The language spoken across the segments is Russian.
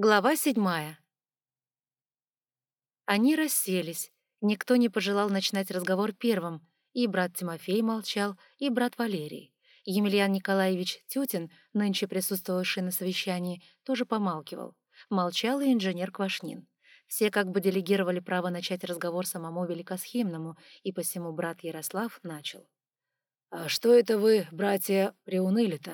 Глава седьмая. Они расселись. Никто не пожелал начинать разговор первым. И брат Тимофей молчал, и брат Валерий. Емельян Николаевич Тютин, нынче присутствовавший на совещании, тоже помалкивал. Молчал и инженер Квашнин. Все как бы делегировали право начать разговор самому Великосхимному, и посему брат Ярослав начал. «А что это вы, братья, приуныли-то?»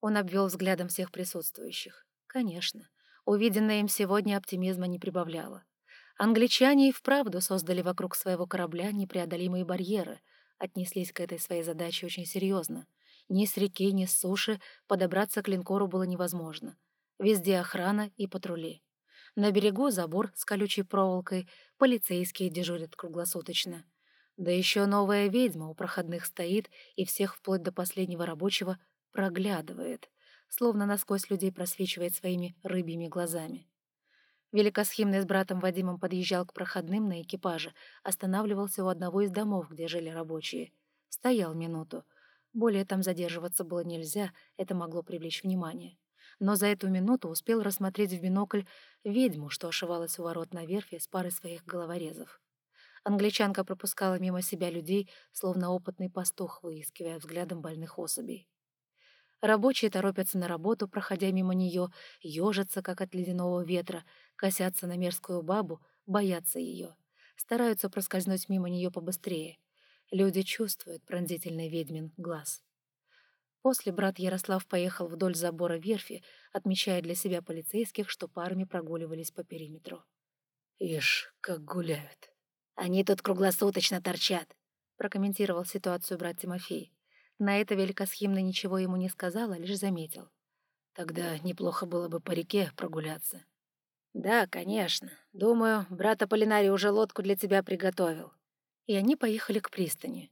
Он обвел взглядом всех присутствующих. «Конечно. Увиденное им сегодня оптимизма не прибавляло. Англичане и вправду создали вокруг своего корабля непреодолимые барьеры, отнеслись к этой своей задаче очень серьезно. Ни с реки, ни с суши подобраться к линкору было невозможно. Везде охрана и патрули. На берегу забор с колючей проволокой, полицейские дежурят круглосуточно. Да еще новая ведьма у проходных стоит и всех вплоть до последнего рабочего проглядывает словно насквозь людей просвечивает своими рыбьими глазами. Великосхимный с братом Вадимом подъезжал к проходным на экипаже, останавливался у одного из домов, где жили рабочие. Стоял минуту. Более там задерживаться было нельзя, это могло привлечь внимание. Но за эту минуту успел рассмотреть в бинокль ведьму, что ошивалась у ворот на верфи с парой своих головорезов. Англичанка пропускала мимо себя людей, словно опытный пастух, выискивая взглядом больных особей. Рабочие торопятся на работу, проходя мимо нее, ежатся, как от ледяного ветра, косятся на мерзкую бабу, боятся ее. Стараются проскользнуть мимо нее побыстрее. Люди чувствуют пронзительный ведьмин глаз. После брат Ярослав поехал вдоль забора верфи, отмечая для себя полицейских, что парами прогуливались по периметру. «Ишь, как гуляют!» «Они тут круглосуточно торчат», — прокомментировал ситуацию брат Тимофей. На это Великосхимна ничего ему не сказала, лишь заметил. «Тогда неплохо было бы по реке прогуляться». «Да, конечно. Думаю, брат Аполлинарий уже лодку для тебя приготовил». И они поехали к пристани.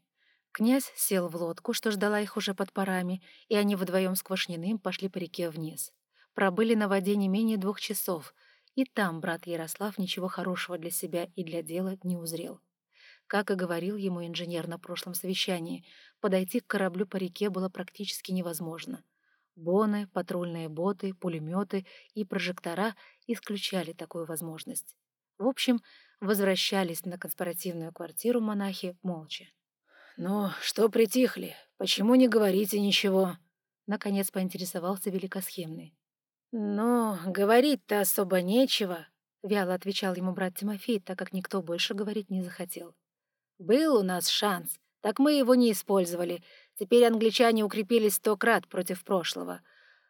Князь сел в лодку, что ждала их уже под парами, и они вдвоем с Квашниным пошли по реке вниз. Пробыли на воде не менее двух часов, и там брат Ярослав ничего хорошего для себя и для дела не узрел. Как и говорил ему инженер на прошлом совещании, подойти к кораблю по реке было практически невозможно. Боны, патрульные боты, пулеметы и прожектора исключали такую возможность. В общем, возвращались на конспиративную квартиру монахи молча. «Ну, что притихли? Почему не говорите ничего?» Наконец поинтересовался Великосхемный. «Ну, говорить-то особо нечего», — вяло отвечал ему брат Тимофей, так как никто больше говорить не захотел. Был у нас шанс, так мы его не использовали. Теперь англичане укрепились сто крат против прошлого.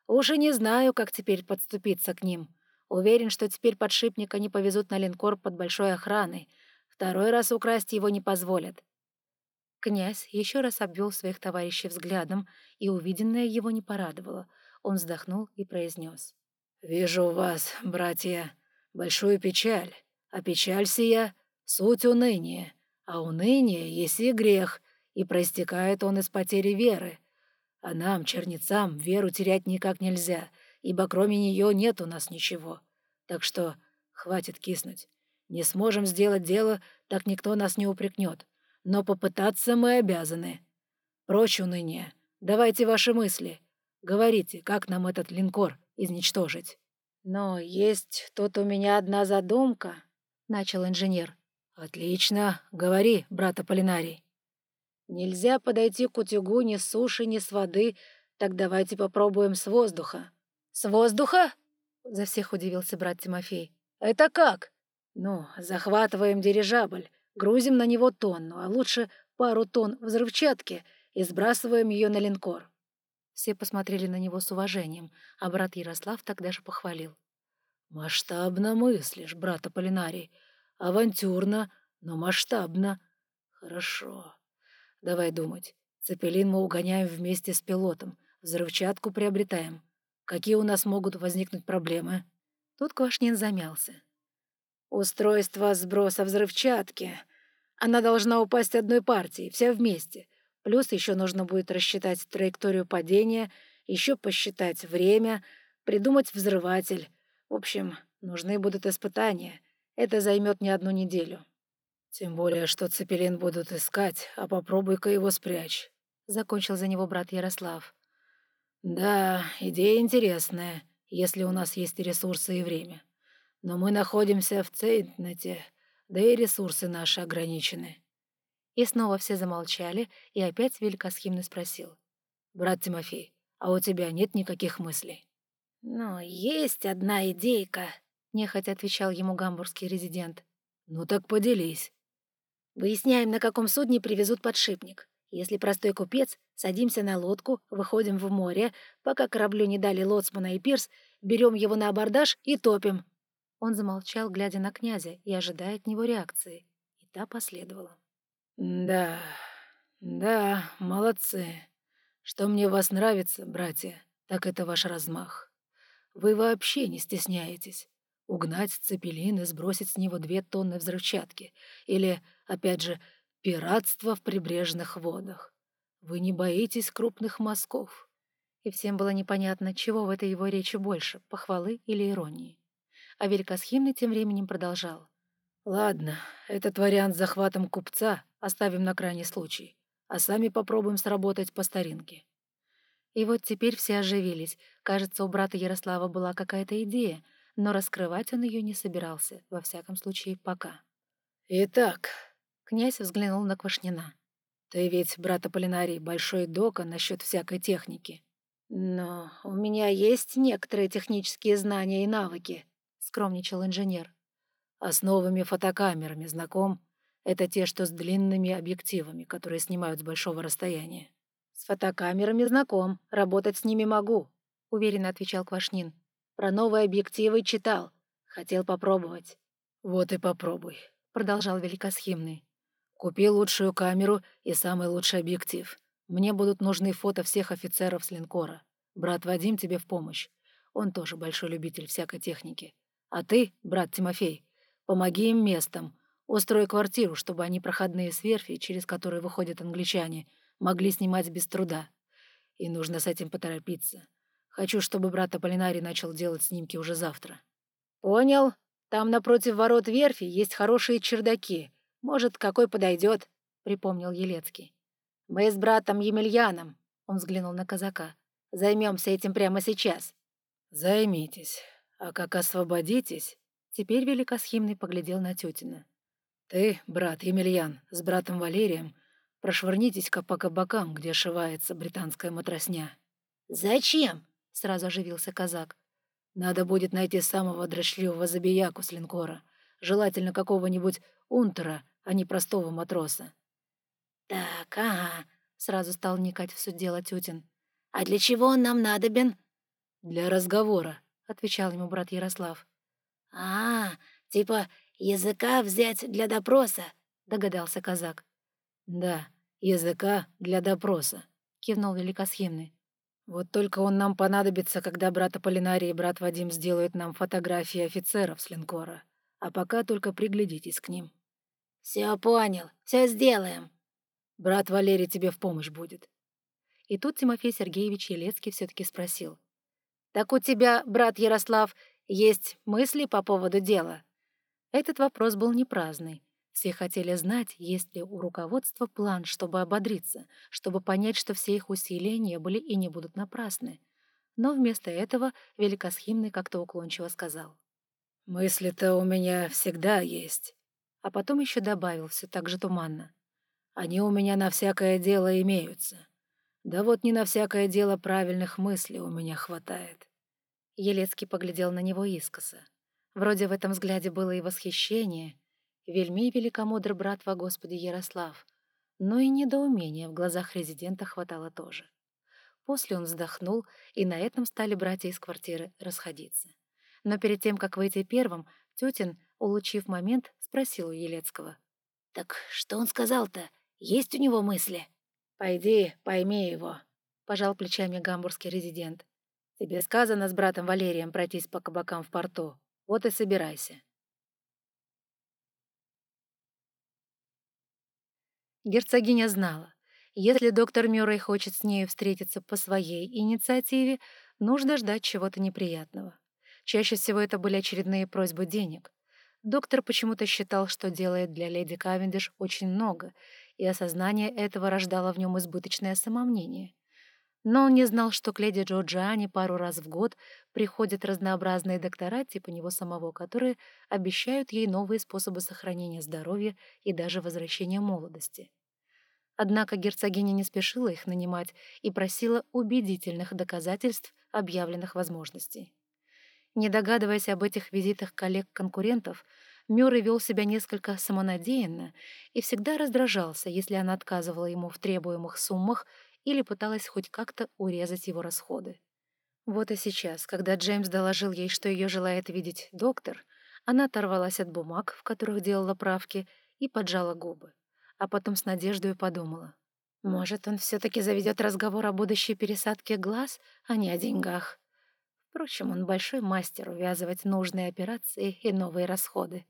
Уже не знаю, как теперь подступиться к ним. Уверен, что теперь подшипник они повезут на линкор под большой охраной. Второй раз украсть его не позволят. Князь еще раз обвел своих товарищей взглядом, и увиденное его не порадовало. Он вздохнул и произнес. «Вижу вас, братья, большую печаль, а печаль сия — суть уныния. А уныние есть и грех, и проистекает он из потери веры. А нам, чернецам, веру терять никак нельзя, ибо кроме нее нет у нас ничего. Так что хватит киснуть. Не сможем сделать дело, так никто нас не упрекнет. Но попытаться мы обязаны. Прочь уныние. Давайте ваши мысли. Говорите, как нам этот линкор изничтожить. Но есть тут у меня одна задумка, — начал инженер. «Отлично. Говори, брат Аполлинарий». «Нельзя подойти к утюгу ни с суши, ни с воды, так давайте попробуем с воздуха». «С воздуха?» — за всех удивился брат Тимофей. «Это как?» «Ну, захватываем дирижабль, грузим на него тонну, а лучше пару тонн взрывчатки и сбрасываем ее на линкор». Все посмотрели на него с уважением, а брат Ярослав тогда же похвалил. «Масштабно мыслишь, брат Аполлинарий. Авантюрно, но масштабно. Хорошо. Давай думать. Цепелин мы угоняем вместе с пилотом. Взрывчатку приобретаем. Какие у нас могут возникнуть проблемы?» Тут Квашнин замялся. «Устройство сброса взрывчатки. Она должна упасть одной партией, вся вместе. Плюс еще нужно будет рассчитать траекторию падения, еще посчитать время, придумать взрыватель. В общем, нужны будут испытания. Это займет не одну неделю. Тем более, что Цепелин будут искать, а попробуй-ка его спрячь. Закончил за него брат Ярослав. Да, идея интересная. если у нас есть ресурсы и время. Но мы находимся в Цейтнете, да и ресурсы наши ограничены». И снова все замолчали, и опять великосхимный спросил. «Брат Тимофей, а у тебя нет никаких мыслей?» «Ну, есть одна идейка», — нехотя отвечал ему гамбургский резидент. «Ну так поделись». «Выясняем, на каком судне привезут подшипник. Если простой купец, садимся на лодку, выходим в море, пока кораблю не дали лоцмана и пирс, берем его на абордаж и топим». Он замолчал, глядя на князя и ожидая от него реакции. И та последовала. «Да, да, молодцы. Что мне вас нравится, братья, так это ваш размах. Вы вообще не стесняетесь. Угнать цепелин и сбросить с него две тонны взрывчатки. Или, опять же, пиратство в прибрежных водах. Вы не боитесь крупных мазков». И всем было непонятно, чего в этой его речи больше, похвалы или иронии. А Великосхимный тем временем продолжал. «Ладно, этот вариант с захватом купца оставим на крайний случай, а сами попробуем сработать по старинке». И вот теперь все оживились. Кажется, у брата Ярослава была какая-то идея, но раскрывать он ее не собирался, во всяком случае, пока. «Итак», — князь взглянул на Квашнина. «Ты ведь, брат Аполлинарий, большой дока насчет всякой техники». «Но у меня есть некоторые технические знания и навыки», скромничал инженер. «Основами фотокамерами знаком? Это те, что с длинными объективами, которые снимают с большого расстояния». «С фотокамерами знаком, работать с ними могу», — уверенно отвечал Квашнин. «Про новые объективы читал. Хотел попробовать». «Вот и попробуй», — продолжал Великосхимный. «Купи лучшую камеру и самый лучший объектив. Мне будут нужны фото всех офицеров с линкора. Брат Вадим тебе в помощь. Он тоже большой любитель всякой техники. А ты, брат Тимофей, помоги им местом. Устрой квартиру, чтобы они проходные с через которые выходят англичане, могли снимать без труда. И нужно с этим поторопиться. Хочу, чтобы брат Аполлинарий начал делать снимки уже завтра». «Понял. Там напротив ворот верфи есть хорошие чердаки. Может, какой подойдет», — припомнил Елецкий. «Мы с братом Емельяном», — он взглянул на казака, — «займемся этим прямо сейчас». «Займитесь. А как освободитесь...» Теперь Великосхимный поглядел на тетина. «Ты, брат Емельян, с братом Валерием, прошвырнитесь-ка по кабакам, где ошивается британская матросня». «Зачем?» — сразу оживился казак. «Надо будет найти самого дрочливого забияку с линкора, желательно какого-нибудь унтера, а не простого матроса». «Так, ага», — сразу стал никать в суть дела тютин. «А для чего он нам надобен?» «Для разговора», отвечал ему брат Ярослав. «А, типа языка взять для допроса», — догадался казак. «Да, языка для допроса», — кивнул Великосхимный. «Вот только он нам понадобится, когда брат Аполлинарий и брат Вадим сделают нам фотографии офицеров с линкора. А пока только приглядитесь к ним». «Все понял, все сделаем». «Брат Валерий тебе в помощь будет». И тут Тимофей Сергеевич Елецкий все таки спросил. «Так у тебя, брат Ярослав, есть мысли по поводу дела?» Этот вопрос был не праздный. Все хотели знать, есть ли у руководства план, чтобы ободриться, чтобы понять, что все их усилия не были и не будут напрасны. Но вместо этого Великосхимный как-то уклончиво сказал. «Мысли-то у меня всегда есть». А потом еще добавил все так же туманно. «Они у меня на всякое дело имеются. Да вот не на всякое дело правильных мыслей у меня хватает. Елецкий поглядел на него искоса. Вроде в этом взгляде было и восхищение, вельми великомудр брат во Господе Ярослав, но и недоумения в глазах резидента хватало тоже. После он вздохнул, и на этом стали братья из квартиры расходиться. Но перед тем, как выйти первым, Тютин, улучив момент, спросил у Елецкого. «Так что он сказал-то? Есть у него мысли?» «Пойди, пойми его», — пожал плечами гамбургский резидент. «Тебе сказано с братом Валерием пройтись по кабакам в порту. Вот и собирайся». Герцогиня знала, если доктор Мюррей хочет с нею встретиться по своей инициативе, нужно ждать чего-то неприятного. Чаще всего это были очередные просьбы денег. Доктор почему-то считал, что делает для леди Кавендиш очень много, и осознание этого рождало в нем избыточное самомнение. Но он не знал, что к леди Джорджиане пару раз в год приходят разнообразные доктора типа него самого, которые обещают ей новые способы сохранения здоровья и даже возвращения молодости. Однако герцогиня не спешила их нанимать и просила убедительных доказательств объявленных возможностей. Не догадываясь об этих визитах коллег-конкурентов, Мюррей вел себя несколько самонадеянно и всегда раздражался, если она отказывала ему в требуемых суммах или пыталась хоть как-то урезать его расходы. Вот и сейчас, когда Джеймс доложил ей, что ее желает видеть доктор, она оторвалась от бумаг, в которых делала правки, и поджала губы. А потом с надеждой подумала. Может, он все-таки заведет разговор о будущей пересадке глаз, а не о деньгах. Впрочем, он большой мастер увязывать нужные операции и новые расходы.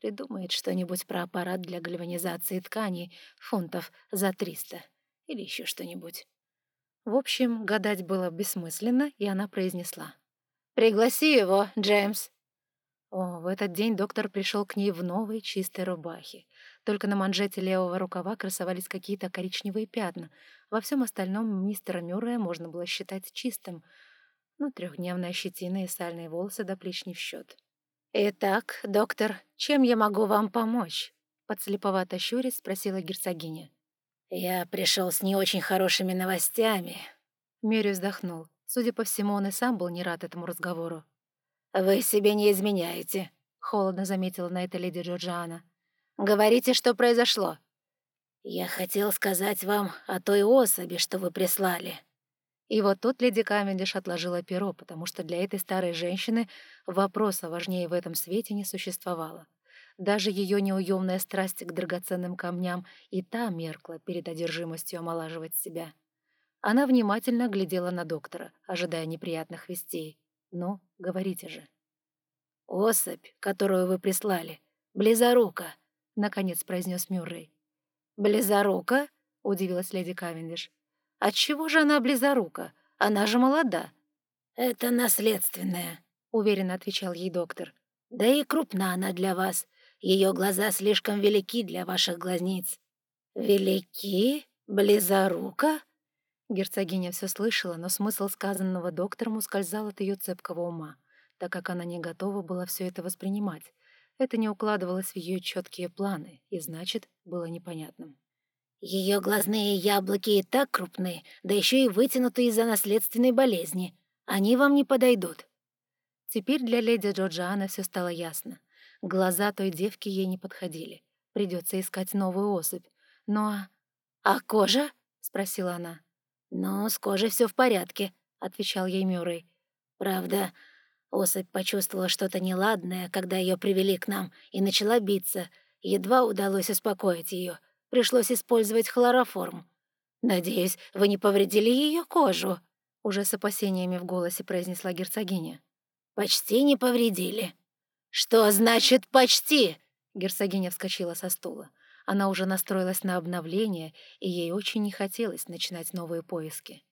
Придумает что-нибудь про аппарат для гальванизации тканей фунтов за триста или еще что-нибудь. В общем, гадать было бессмысленно, и она произнесла. «Пригласи его, Джеймс». О, в этот день доктор пришел к ней в новой чистой рубахе. Только на манжете левого рукава красовались какие-то коричневые пятна. Во всем остальном мистера Мюррея можно было считать чистым, но трехдневная щетина и сальные волосы до плеч не в счет. «Итак, доктор, чем я могу вам помочь?» Подслеповато щурясь спросила герцогиня. «Я пришел с не очень хорошими новостями». Мюррей вздохнул. Судя по всему, он и сам был не рад этому разговору. «Вы себе не изменяете», — холодно заметила на это леди Джорджиана. «Говорите, что произошло». «Я хотел сказать вам о той особи, что вы прислали», и вот тут леди Камендиш отложила перо, потому что для этой старой женщины вопроса важнее в этом свете не существовало. Даже ее неуемная страсть к драгоценным камням и та меркла перед одержимостью омолаживать себя. Она внимательно глядела на доктора, ожидая неприятных вестей. «Ну, говорите же». «Особь, которую вы прислали, близорука», — наконец произнес Мюррей. «Близорука?» — удивилась леди Кавендиш. Отчего же она близорука? Она же молода». «Это наследственное», — уверенно отвечал ей доктор. «Да и крупна она для вас. Ее глаза слишком велики для ваших глазниц». «Велики? Близорука?» Герцогиня все слышала, но смысл сказанного доктором ускользал от ее цепкого ума, так как она не готова была все это воспринимать. Это не укладывалось в ее четкие планы и, значит, было непонятным. Ее глазные яблоки и так крупны, да еще и вытянуты из-за наследственной болезни. Они вам не подойдут». Теперь для леди Джорджиана все стало ясно. Глаза той девки ей не подходили. Придется искать новую особь. Но... «Ну «А кожа?» — спросила она. «Ну, с кожей все в порядке», — отвечал ей Мюррей. «Правда, особь почувствовала что-то неладное, когда ее привели к нам, и начала биться. Едва удалось успокоить ее. Пришлось использовать хлороформ. Надеюсь, вы не повредили ее кожу?» Уже с опасениями в голосе произнесла герцогиня. «Почти не повредили». «Что значит «почти»?» Герцогиня вскочила со стула. Она уже настроилась на обновление, и ей очень не хотелось начинать новые поиски.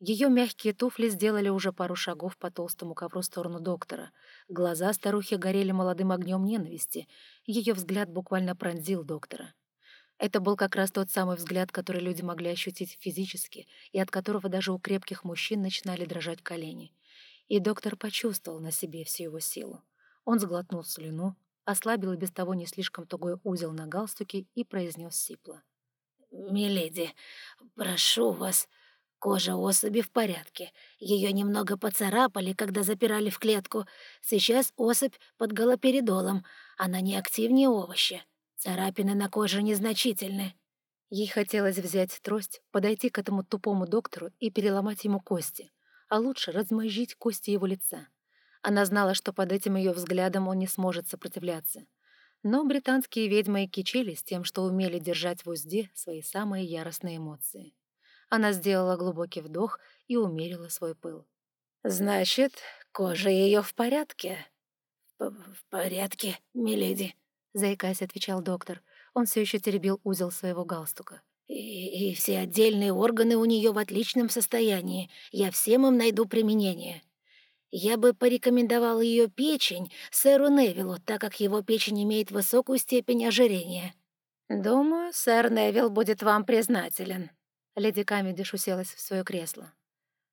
Ее мягкие туфли сделали уже пару шагов по толстому ковру в сторону доктора. Глаза старухи горели молодым огнем ненависти. Ее взгляд буквально пронзил доктора. Это был как раз тот самый взгляд, который люди могли ощутить физически, и от которого даже у крепких мужчин начинали дрожать колени. И доктор почувствовал на себе всю его силу. Он сглотнул слюну, ослабил и без того не слишком тугой узел на галстуке и произнес сипло. «Миледи, прошу вас, кожа особи в порядке. Ее немного поцарапали, когда запирали в клетку. Сейчас особь под галоперидолом, она не активнее овоща. Царапины на коже незначительны. Ей хотелось взять трость, подойти к этому тупому доктору и переломать ему кости, а лучше размозжить кости его лица. Она знала, что под этим ее взглядом он не сможет сопротивляться. Но британские ведьмы и кичили с тем, что умели держать в узде свои самые яростные эмоции. Она сделала глубокий вдох и умерила свой пыл. «Значит, кожа ее в порядке?» «В порядке, миледи», заикаясь, отвечал доктор. Он все еще теребил узел своего галстука. И, «И все отдельные органы у нее в отличном состоянии. Я всем им найду применение. Я бы порекомендовал ее печень сэру Невиллу, так как его печень имеет высокую степень ожирения. Думаю, сэр Невилл будет вам признателен». Леди Камедиш уселась в свое кресло.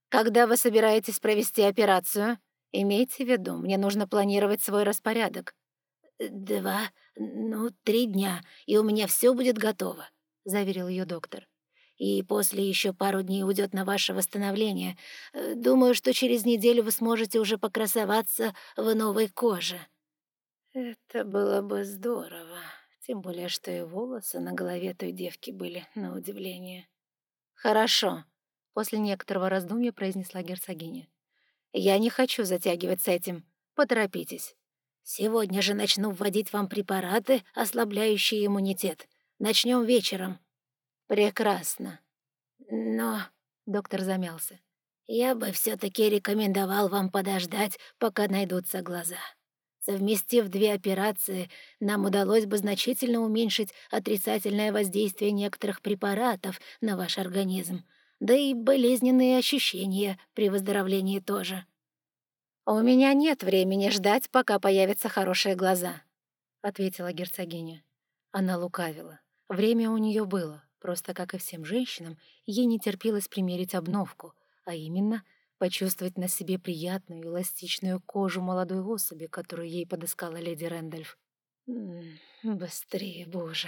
«Когда вы собираетесь провести операцию? Имейте в виду, мне нужно планировать свой распорядок». «Два, ну, три дня, и у меня все будет готово», — заверил ее доктор. «И после еще пару дней уйдет на ваше восстановление. Думаю, что через неделю вы сможете уже покрасоваться в новой коже». «Это было бы здорово», тем более, что и волосы на голове той девки были, на удивление. «Хорошо», — после некоторого раздумья произнесла герцогиня. «Я не хочу затягивать с этим. Поторопитесь. Сегодня же начну вводить вам препараты, ослабляющие иммунитет. Начнем вечером». «Прекрасно. Но...» — доктор замялся. «Я бы все таки рекомендовал вам подождать, пока найдутся глаза». Совместив две операции, нам удалось бы значительно уменьшить отрицательное воздействие некоторых препаратов на ваш организм, да и болезненные ощущения при выздоровлении тоже. «У меня нет времени ждать, пока появятся хорошие глаза», — ответила герцогиня. Она лукавила. Время у нее было, просто, как и всем женщинам, ей не терпелось примерить обновку, а именно — почувствовать на себе приятную эластичную кожу молодой особи, которую ей подыскала леди Рэндольф. «Быстрее, боже!»